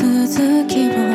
続きを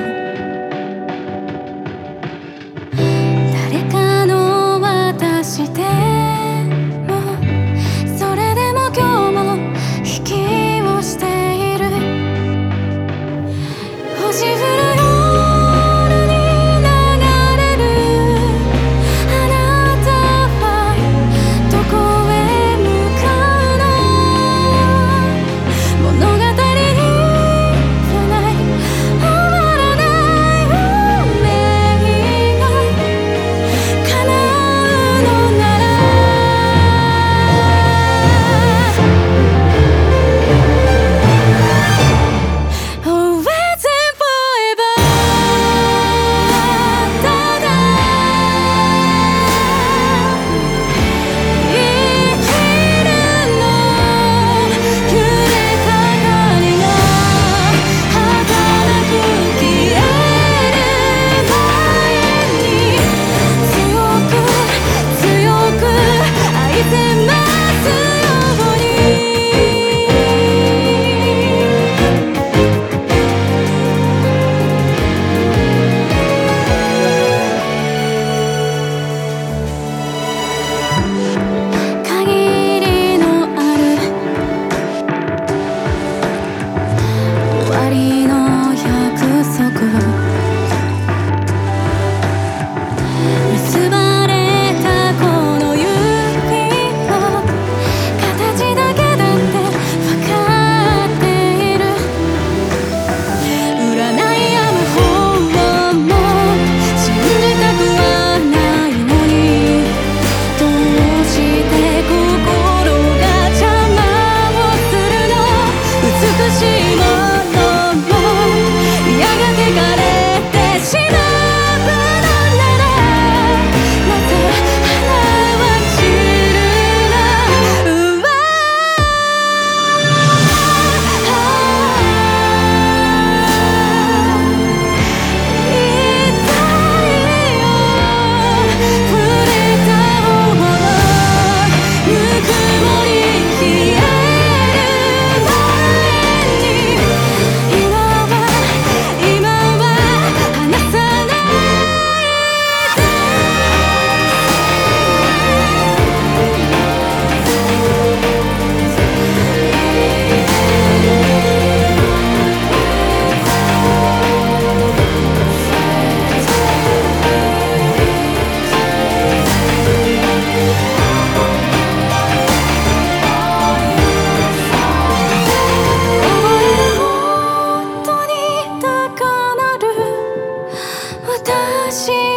she